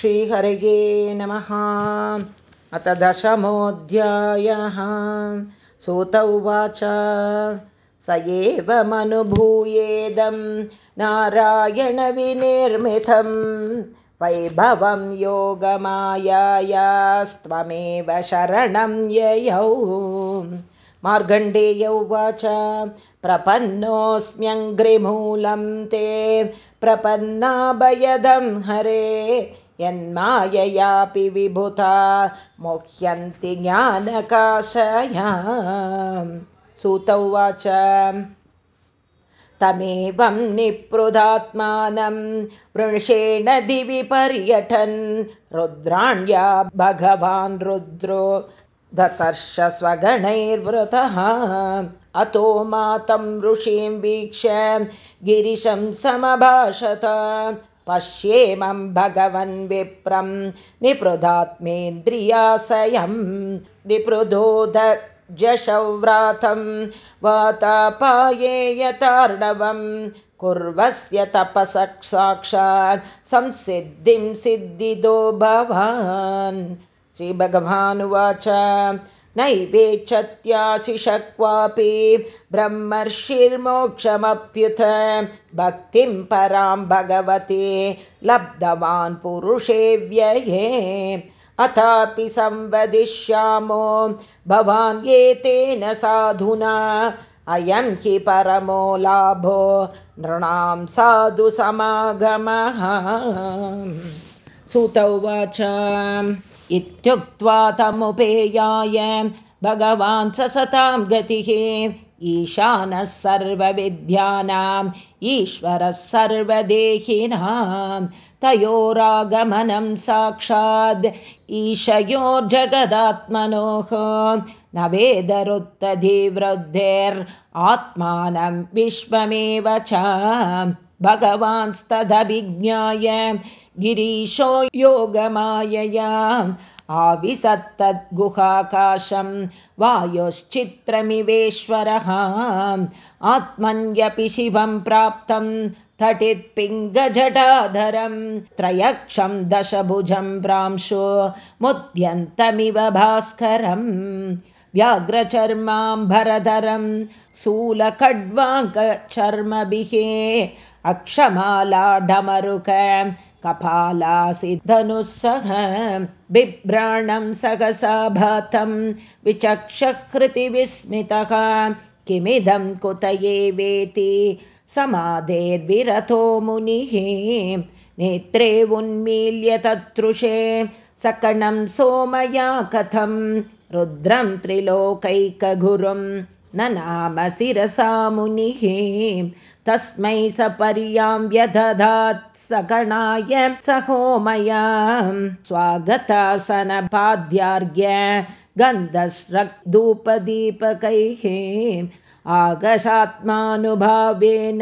श्रीहरये नमः। अथ दशमोऽध्यायः। सूत उवाच। स एवमनुभूयेदं नारायणविनिर्मितं वैभवं योगमायायास्त्वमेव शरणं ययौ। मार्गण्डेय उवाच। प्रपन्नोऽस्म्यङ्घ्रिमूलं ते प्रपन्नाभयदं हरे यन्माययापि विभुता मुह्यन्ति ज्ञानकाशया। सूत उवाच तमेवं निपृधात्मानं वृषेण दिवि पर्यटन्। रुद्राण्या भगवान् रुद्रो दतर्ष स्वगणैर्वृतः अतो मातं ऋषिं वीक्ष्य गिरिशं समभाषत पश्येमं भगवन् विप्रं निपृधात्मेन्द्रियाशयं निपृधोद जशव्रातं वातापायेयतार्णवं कुर्वस्य तपसः साक्षात् संसिद्धिं सिद्धिदो भवान्। श्रीभगवानुवाच नैवेच्छत्याशिषक्वापि ब्रह्मर्षिर्मोक्षमप्युत भक्तिं परां भगवते लब्धवान् पुरुषे व्यये। अथापि संवदिष्यामो भवान् एतेन साधुना अयं हि परमो लाभो नृणां साधु समागमः। सुत उवाच इत्युक्त्वा तमुपेयाय भगवान् ससतां गतिः ईशानः सर्वविद्यानाम् ईश्वरः सर्वदेहिनां तयोरागमनं साक्षाद् ईशयोर्जगदात्मनोः। न वेदरुत्तधिवृद्धेरात्मानं विश्वमेव च। भगवांस्तदभिज्ञाय गिरीशो योगमायया आविसत्तद्गुहाकाशं वायोश्चित्रमिवेश्वरः आत्मन्यपि शिवं प्राप्तं तटित्पिङ्गजटाधरं त्रयक्षं दशभुजं प्रांशो मुद्यन्तमिव भास्करं व्याघ्रचर्माम्भरधरं शूलखड्वाङ्कचर्मभिः अक्षमालाढमरुक कपालासिद्धनुः सह बिभ्राणं सहसा भातं विचक्षकृतिविस्मितः। किमिदं कुत एवेति समाधेर्विरतो मुनिः। नेत्रे उन्मील्य तत्रुषे सकणं सोमया कथं। रुद्रं त्रिलोकैकगुरुं न नाम शिरसा मुनिः। तस्मै सपर्यां व्यदधात् सकणाय सहोमया। स्वागतासनपाद्यार्घ्य गन्धश्रक्धूपदीपकैः आगशात्मानुभावेन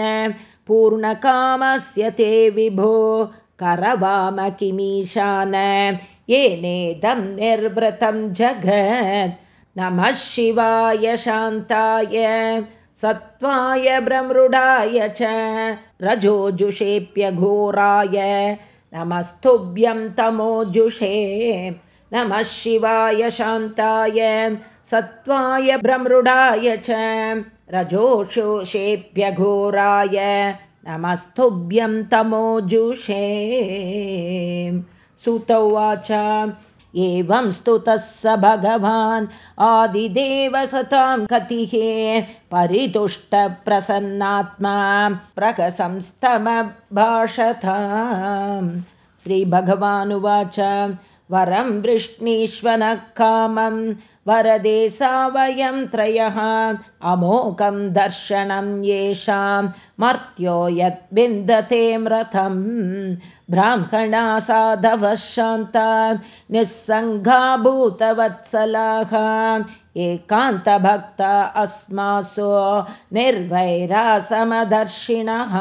पूर्णकामस्य ते विभो करवाम किमीशान येनेदं निर्वृतं जगत्। नमः शिवाय शान्ताय सत्त्वाय भ्रमृडाय च रजोजुषेप्यघोराय नमस्तुभ्यं तमोजुषे नमः शिवाय शान्ताय सत्त्वाय भ्रमृडाय च रजोषोषेप्यघोराय नमस्तुभ्यं तमोजुषे। सुत उवाच एवं स्तुतः स भगवान्। आदिदेवसतां कतिः परितुष्टप्रसन्नात्मा प्रकसंस्तमभाषता श्रीभगवानुवाच वरं वृष्णीश्वनः कामं वरदे सा वयं त्रयः अमोघं दर्शनं येषां मर्त्यो यद्विन्दते मृतं ब्राह्मणा साधवः शान्ता निस्सङ्गाभूतवत्सलाः एकान्तभक्ता अस्मासु निर्वैरासमदर्शिनः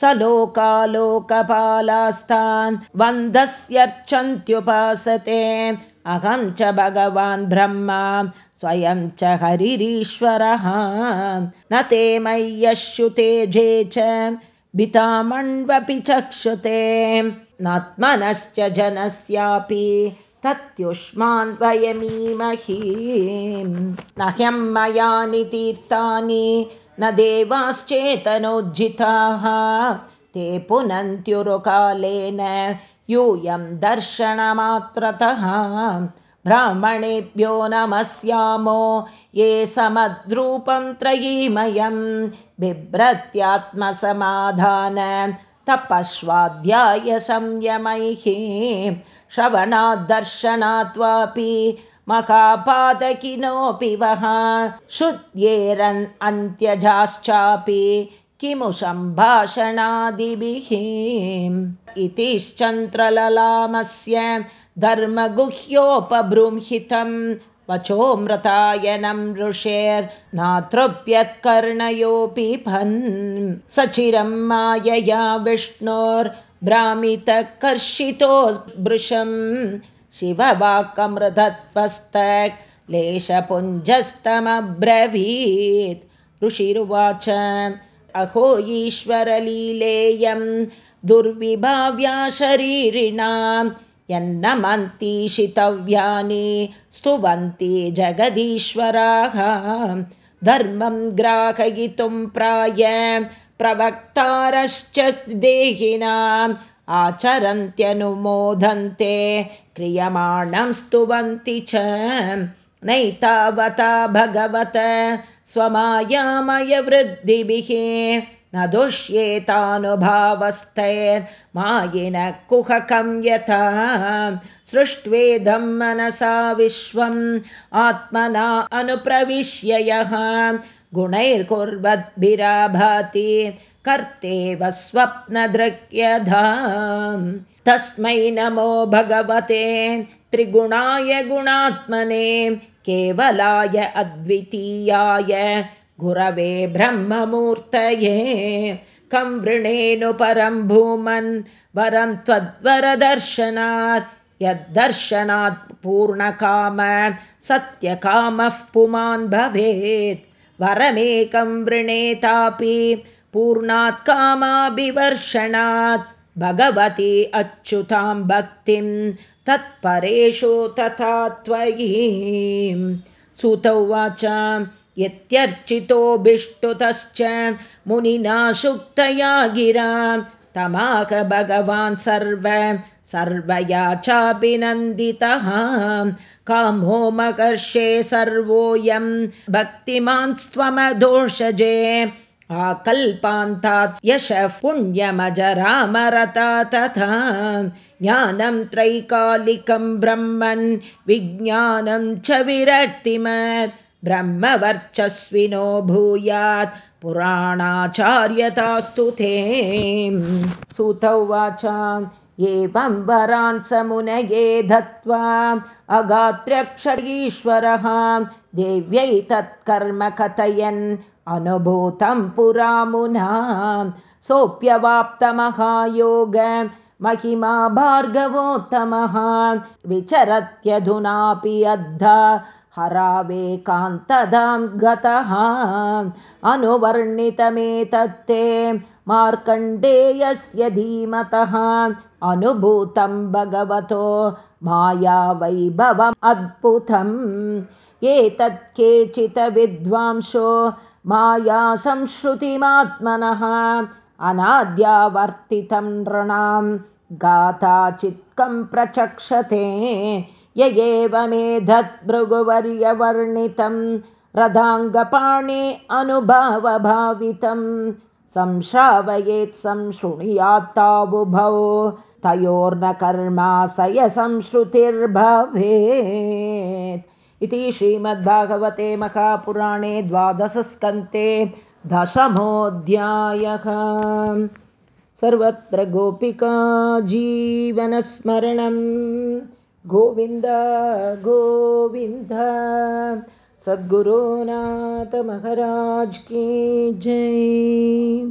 स लोकालोकपालास्तान् वन्दस्यर्चन्त्युपासते। अहं च भगवान् ब्रह्मा स्वयं च हरिरीश्वरः। न ते मय्यश्युते जे च भितामण्वपि चक्षुते। नात्मनश्च जनस्यापि तत्युष्मान् वयमीमहि। न ह्यं मयानि तीर्थानि न देवाश्चेतनोज्झिताः ते पुनन्त्युरुकालेन यूयं दर्शनमात्रतः। ब्राह्मणेभ्यो नमस्यामो ये समद्रूपं त्रयीमयं। बिभ्रत्यात्मसमाधान तपस्वाध्याय संयमैः श्रवणाद्दर्शनात्वापि महापादकिनोऽपि वः। शुद्ध्येरन् अन्त्यजाश्चापि किमु सम्भाषणादिभिः। इतिश्चन्द्रललामस्य धर्मगुह्योपबृंहितं वचोऽमृतायनं ऋषेर्नातृप्यत्कर्णयोऽपि भन्। सचिरं मायया विष्णोर्भ्रामितकर्षितो भृशं शिववाक्कमृधत्वस्तक्लेशपुञ्जस्तमब्रवीत् ऋषिरुवाच अहो ईश्वरलीलेयं दुर्विभाव्या शरीरिणां यन्नमन्ति शितव्यानि स्तुवन्ति जगदीश्वराः। धर्मं ग्राहयितुं प्राय प्रवक्तारश्च देहिनाम् आचरन्त्यनुमोदन्ते क्रियमाणं स्तुवन्ति च। नैतावता भगवत स्वमायामयवृद्धिभिः न दुष्येतानुभावस्तैर्मायिनः कुहकं यथा? सृष्ट्वेदं मनसा विश्वम् आत्मना अनुप्रविश्य यः। गुणैर्कुर्वद्भिराभाति कर्तेव स्वप्नदृग्यधा तस्मै नमो भगवते त्रिगुणाय गुणात्मने केवलाय अद्वितीयाय। गुरवे ब्रह्ममूर्तये कं वृणेनु परं भूमन् वरं त्वद्वरदर्शनात्। यद्दर्शनात् पूर्णकाम सत्यकामः पुमान् भवेत्। वरमेकं वृणेतापि पूर्णात् कामाभिवर्षणात् भगवती अच्युतां भक्तिं तत्परेषु तथा त्वयि। सुत उवाच यत्यर्चितोऽभिष्टुतश्च मुनिना शुक्तया गिरा। तमाक भगवान् सर्व सर्वया चाभिनन्दितः। कामो मकर्षे सर्वोऽयं भक्तिमान्स्त्वमदोषजे आकल्पान्तात् यशः पुण्यमजरामरता तथा ज्ञानं त्रैकालिकं ब्रह्मन् विज्ञानं च विरक्तिमत्। ब्रह्मवर्चस्विनो भूयात् पुराणाचार्यतास्तु ते। सुतौ वाचा एवं वरान् समुनये अगात्र्यक्षरीश्वरः देव्यै तत्कर्म कथयन् अनुभूतं पुरामुना सोऽप्यवाप्तमहायोग महिमा भार्गवोत्तमः विचरत्यधुनापि अद्धा हरावेकान्तदां गतः अनुवर्णितमेतत्ते मार्कण्डेयस्य धीमतः अनुभूतं भगवतो मायावैभवम् अद्भुतम् एतत् केचित् विद्वांसो माया संश्रुतिमात्मनः अनाद्यावर्तितं नृणां गाताचित्कं प्रचक्षते य एवमेधद्भृगुवर्यवर्णितं रथाङ्गपाणे अनुभावभावितं संश्रावयेत् संशृणुयात्तावुभौ तयोर्न कर्माशय संश्रुतिर्भवेत् इति श्रीमद्भागवते महापुराणे द्वादशस्कन्ते दशमोऽध्यायः. सर्वत्र गोपिका जीवनस्मरणं। गोविन्द गोविन्द। सद्गुरुनाथमहाराज की जय